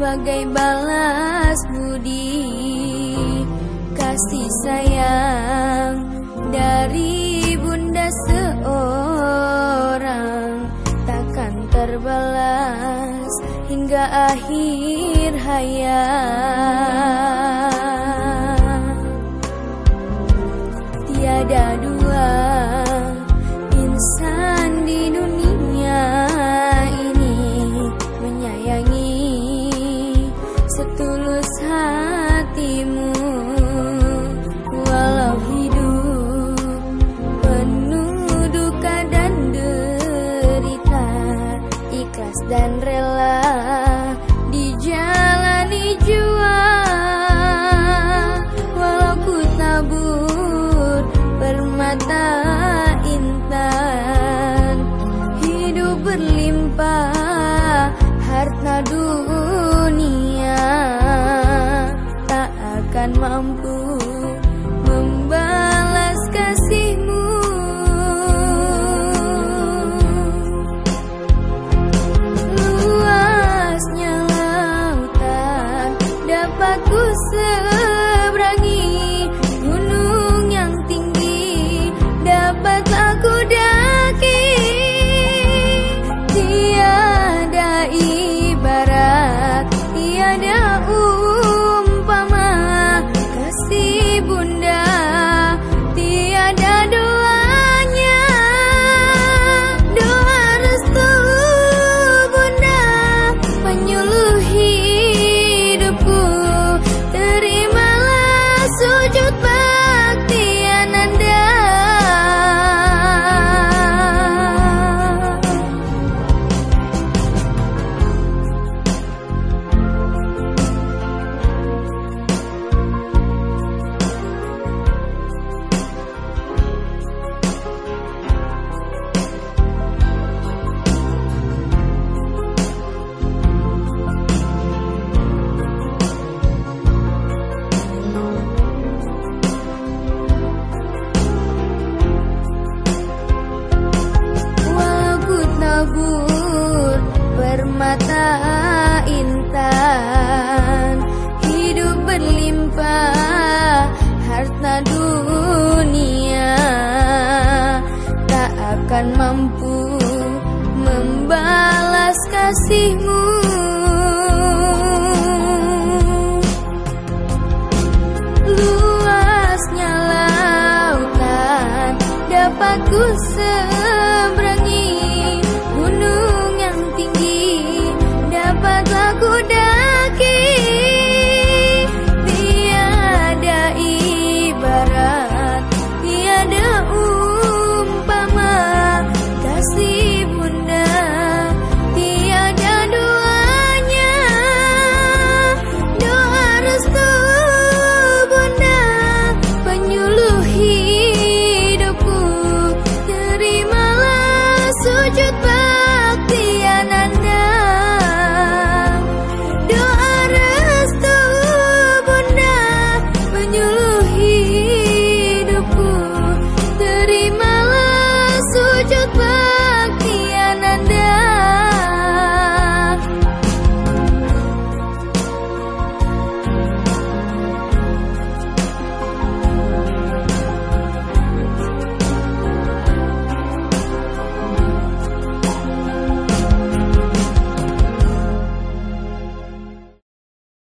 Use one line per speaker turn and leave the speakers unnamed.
sebagai balas budi. Kasih sayang dari bunda seorang. Takkan terbalas hingga akhir hayat. dan rela dijalani jua walau ku tabur permata intan hidup berlimpah harta dunia tak akan mampu still mampu membalas kasihmu. Luasnya lautan dapat ku